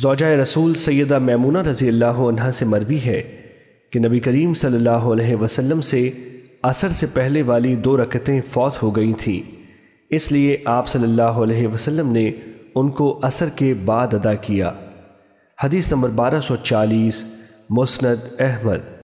زوجہ رسول سیدہ میمونہ رضی اللہ عنہ سے مروی ہے کہ نبی کریم صلی اللہ علیہ وسلم سے عصر سے پہلے والی دو رکتیں فوت ہو گئی تھیں۔ اس لیے آپ صلی اللہ علیہ وسلم نے ان کو عصر کے بعد ادا کیا۔ حدیث نمبر بارہ سو چالیس، مسند احمد۔